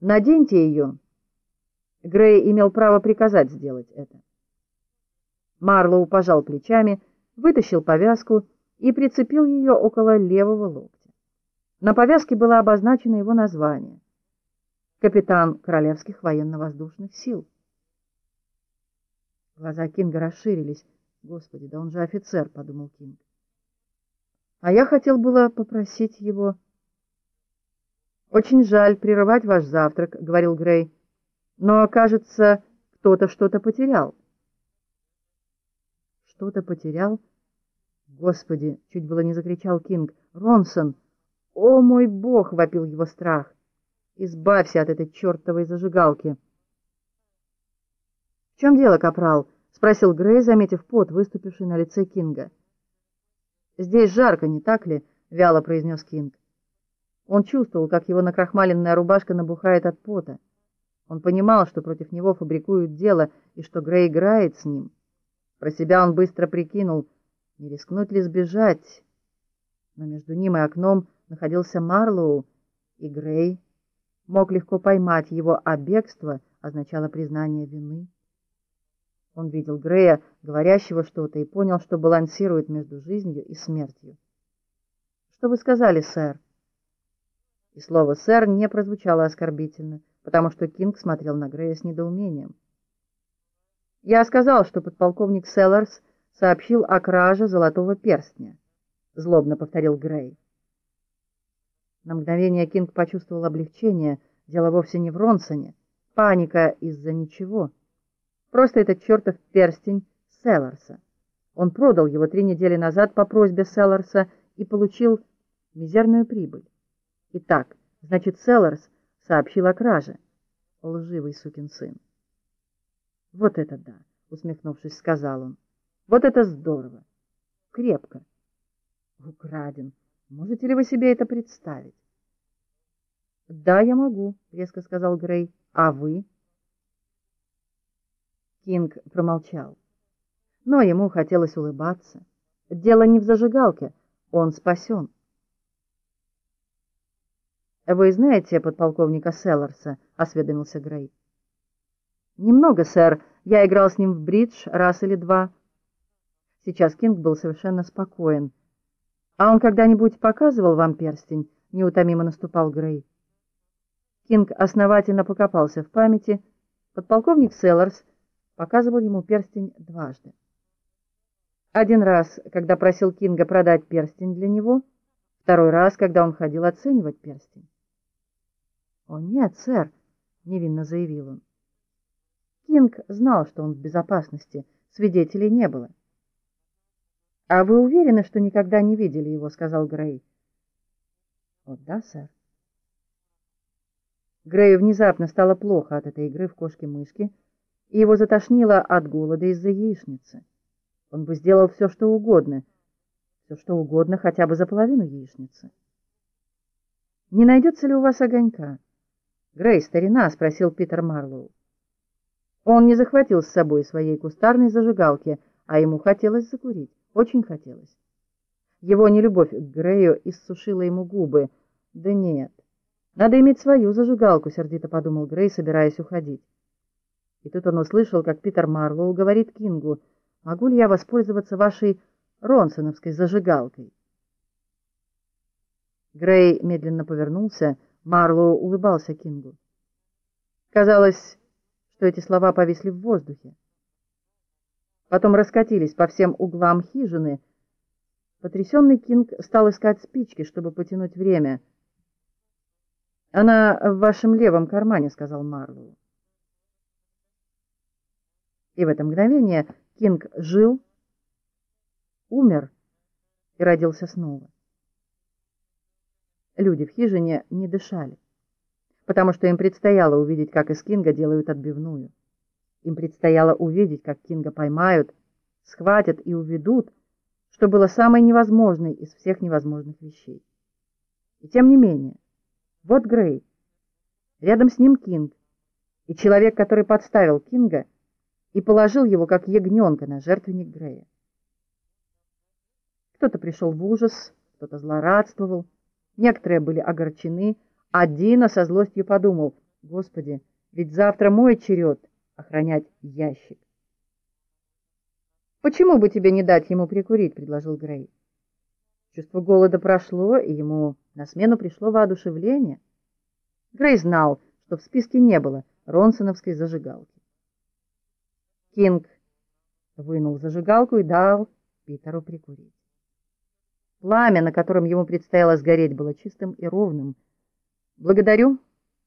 Наденьте ее. Грей имел право приказать сделать это. Марлоу пожал плечами, вытащил повязку и прицепил ее около левого локтя. На повязке было обозначено его название — капитан Королевских военно-воздушных сил. Глаза Кинга расширились. «Господи, да он же офицер», — подумал Кинг. «А я хотел было попросить его...» «Очень жаль прерывать ваш завтрак», — говорил Грей. «Но, кажется, кто-то что-то потерял». «Что-то потерял?» «Господи!» — чуть было не закричал Кинг. «Ронсон! О, мой бог!» — вопил его страх. «Избавься от этой чертовой зажигалки!» «В чем дело, капрал?» — спросил Грей, заметив пот, выступивший на лице Кинга. «Здесь жарко, не так ли?» — вяло произнес Кинг. Он чувствовал, как его накрахмаленная рубашка набухает от пота. Он понимал, что против него фабрикуют дело и что Грей играет с ним. Про себя он быстро прикинул, не рискнуть ли сбежать. Но между ним и окном находился Марлоу, и Грей мог легко поймать его, а бегство означало признание вины. Он видел Грея, говорящего что-то, и понял, что балансирует между жизнью и смертью. «Что вы сказали, сэр?» И слово «сэр» не прозвучало оскорбительно, потому что Кинг смотрел на Грея с недоумением. «Я сказал, что подполковник Селларс сообщил о краже золотого перстня», — злобно повторил Грей. На мгновение Кинг почувствовал облегчение. Дело вовсе не в Ронсоне. Паника из-за ничего. Просто этот чертов перстень Селларса. Он продал его три недели назад по просьбе Селларса и получил мизерную прибыль. Итак, значит, Селларс сообщил о краже. Лживый сукин сын. Вот это да, усмехнувшись, сказал он. Вот это здорово. Крепко. Украден. Можете ли вы себе это представить? Да, я могу, резко сказал Грей. А вы? Кинг промолчал. Но ему хотелось улыбаться. Дело не в зажигалке, он спасен. «Вы знаете подполковника Селларса?» — осведомился Грей. «Немного, сэр. Я играл с ним в бридж раз или два». Сейчас Кинг был совершенно спокоен. «А он когда-нибудь показывал вам перстень?» — неутомимо наступал Грей. Кинг основательно покопался в памяти. Подполковник Селларс показывал ему перстень дважды. Один раз, когда просил Кинга продать перстень для него, второй раз, когда он ходил оценивать перстень. «О, нет, сэр», — невинно заявил он. Кинг знал, что он в безопасности, свидетелей не было. «А вы уверены, что никогда не видели его?» — сказал Грей. «О, да, сэр». Грею внезапно стало плохо от этой игры в кошки-мышки, и его затошнило от голода из-за яичницы. Он бы сделал все, что угодно, все, что угодно, хотя бы за половину яичницы. «Не найдется ли у вас огонька?» «Грей, старина?» — спросил Питер Марлоу. Он не захватил с собой своей кустарной зажигалки, а ему хотелось закурить, очень хотелось. Его нелюбовь к Грею иссушила ему губы. «Да нет, надо иметь свою зажигалку», — сердито подумал Грей, собираясь уходить. И тут он услышал, как Питер Марлоу говорит Кингу, «Могу ли я воспользоваться вашей ронсоновской зажигалкой?» Грей медленно повернулся, — Марлоу улыбался Кингу. Казалось, что эти слова повисли в воздухе. Потом раскатились по всем углам хижины. Потрясенный Кинг стал искать спички, чтобы потянуть время. «Она в вашем левом кармане», — сказал Марлоу. И в это мгновение Кинг жил, умер и родился снова люди в хижине не дышали, потому что им предстояло увидеть, как из Кинга делают отбивную. Им предстояло увидеть, как Кинга поймают, схватят и уведут, что было самой невозможной из всех невозможных вещей. И тем не менее, вот Грей, рядом с ним Кинг, и человек, который подставил Кинга и положил его, как ягненка, на жертвенник Грея. Кто-то пришел в ужас, кто-то злорадствовал, Некоторые были огорчены, а Дина со злостью подумал, Господи, ведь завтра мой черед охранять ящик. «Почему бы тебе не дать ему прикурить?» — предложил Грей. Чувство голода прошло, и ему на смену пришло воодушевление. Грей знал, что в списке не было ронсоновской зажигалки. Кинг вынул зажигалку и дал Питеру прикурить. Пламя, на котором ему предстояло сгореть, было чистым и ровным. «Благодарю»,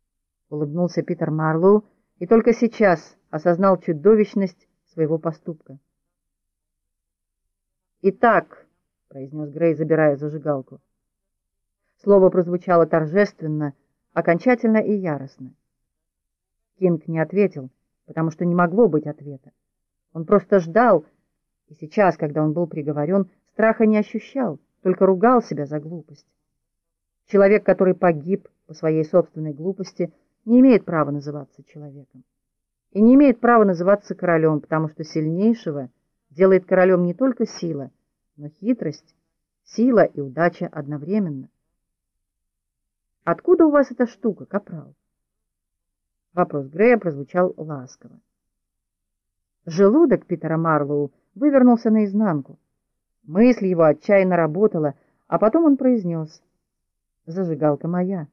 — улыбнулся Питер Марлоу, и только сейчас осознал чудовищность своего поступка. «Итак», — произнес Грей, забирая зажигалку. Слово прозвучало торжественно, окончательно и яростно. Кинг не ответил, потому что не могло быть ответа. Он просто ждал, и сейчас, когда он был приговорен, страха не ощущал, только ругал себя за глупость. Человек, который погиб по своей собственной глупости, не имеет права называться человеком. И не имеет права называться королем, потому что сильнейшего делает королем не только сила, но хитрость, сила и удача одновременно. «Откуда у вас эта штука, капрал?» Вопрос Грея прозвучал ласково. Желудок Питера Марлоу вывернулся наизнанку. Мысль его отчаянно работала, а потом он произнес «Зажигалка моя».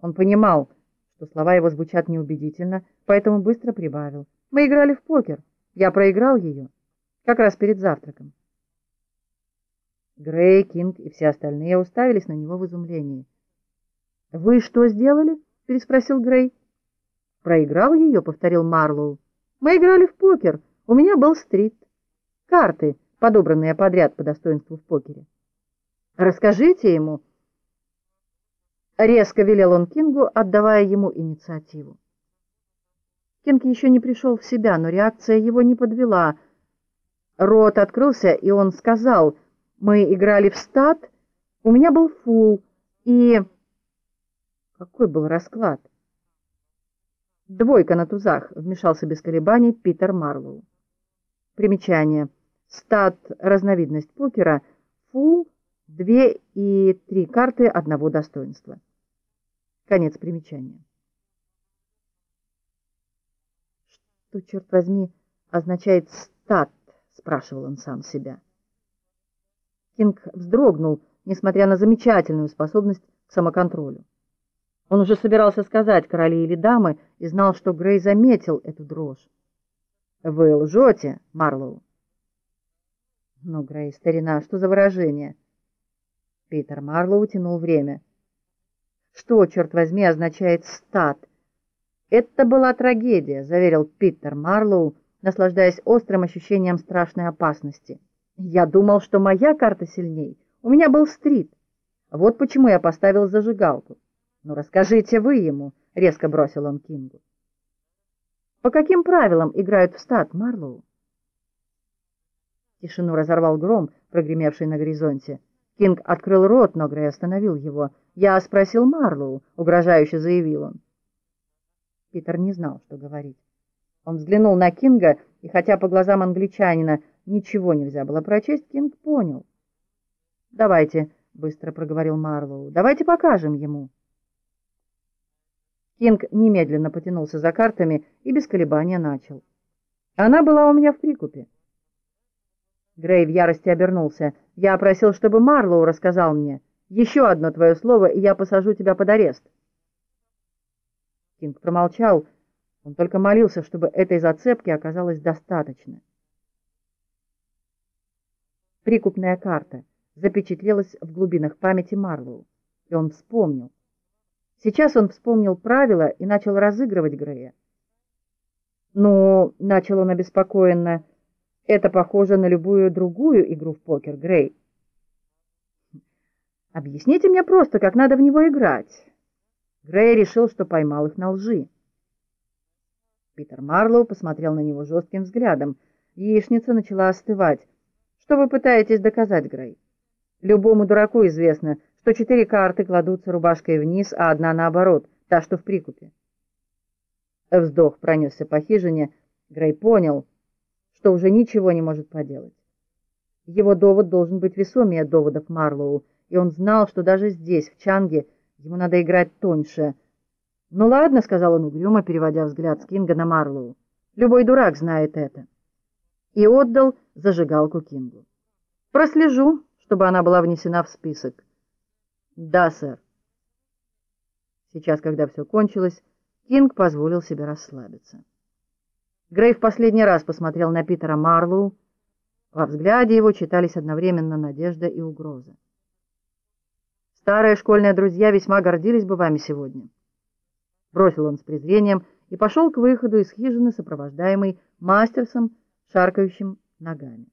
Он понимал, что слова его звучат неубедительно, поэтому быстро прибавил. «Мы играли в покер. Я проиграл ее. Как раз перед завтраком». Грей, Кинг и все остальные уставились на него в изумлении. «Вы что сделали?» — переспросил Грей. «Проиграл ее?» — повторил Марлоу. «Мы играли в покер. У меня был стрит. Карты, подобранные подряд по достоинству в покере. Расскажите ему». Резко велел он Кингу, отдавая ему инициативу. Кинг еще не пришел в себя, но реакция его не подвела. Рот открылся, и он сказал, «Мы играли в стат, у меня был фул, и...» Какой был расклад? Двойка на тузах, вмешался без колебаний Питер Марлоу. Примечание. Стат – разновидность покера, фул – две и три карты одного достоинства. Конец примечания. Что, черт возьми, означает «стат»? — спрашивал он сам себя. Кинг вздрогнул, несмотря на замечательную способность к самоконтролю. Он уже собирался сказать короли или дамы и знал, что Грей заметил эту дрожь. «Вы лжете, Марлоу?» «Ну, Грей, старина, что за выражение?» Питер Марлоу тянул время. Что, черт возьми, означает «стат»? Это была трагедия, заверил Питер Марлоу, наслаждаясь острым ощущением страшной опасности. Я думал, что моя карта сильней. У меня был стрит. Вот почему я поставил зажигалку. Ну, расскажите вы ему, резко бросил он Кингу. По каким правилам играют в стат, Марлоу? Тишину разорвал гром, прогремевший на горизонте. Кинг открыл рот, но Грей остановил его. «Я спросил Марлоу», — угрожающе заявил он. Питер не знал, что говорить. Он взглянул на Кинга, и хотя по глазам англичанина ничего нельзя было прочесть, Кинг понял. «Давайте», — быстро проговорил Марлоу, — «давайте покажем ему». Кинг немедленно потянулся за картами и без колебания начал. «Она была у меня в прикупе». Грей в ярости обернулся. «Я просил, чтобы Марлоу рассказал мне. Еще одно твое слово, и я посажу тебя под арест». Кинг промолчал. Он только молился, чтобы этой зацепки оказалось достаточно. Прикупная карта запечатлелась в глубинах памяти Марлоу, и он вспомнил. Сейчас он вспомнил правила и начал разыгрывать Грея. «Ну, — начал он обеспокоенно, — это похоже на любую другую игру в покер, Грей. Объясните мне просто, как надо в него играть. Грей решил, что поймал их на лжи. Питер Марлоу посмотрел на него жестким взглядом. Яичница начала остывать. Что вы пытаетесь доказать, Грей? Любому дураку известно, что четыре карты кладутся рубашкой вниз, а одна наоборот, та, что в прикупе. Вздох пронесся по хижине. Грей понял, что уже ничего не может поделать. Его довод должен быть весомее доводов Марлоу, и он знал, что даже здесь, в Чанге, ему надо играть тоньше. «Ну ладно», — сказал он угрюмо, переводя взгляд с Кинга на Марлоу. «Любой дурак знает это». И отдал зажигалку Кингу. «Прослежу, чтобы она была внесена в список». «Да, сэр». Сейчас, когда все кончилось, Кинг позволил себе расслабиться. Грей в последний раз посмотрел на Питера Марлоу. Во взгляде его читались одновременно надежда и угроза. «Старые школьные друзья весьма гордились бы вами сегодня». Бросил он с презрением и пошел к выходу из хижины, сопровождаемый мастерсом, шаркающим ногами.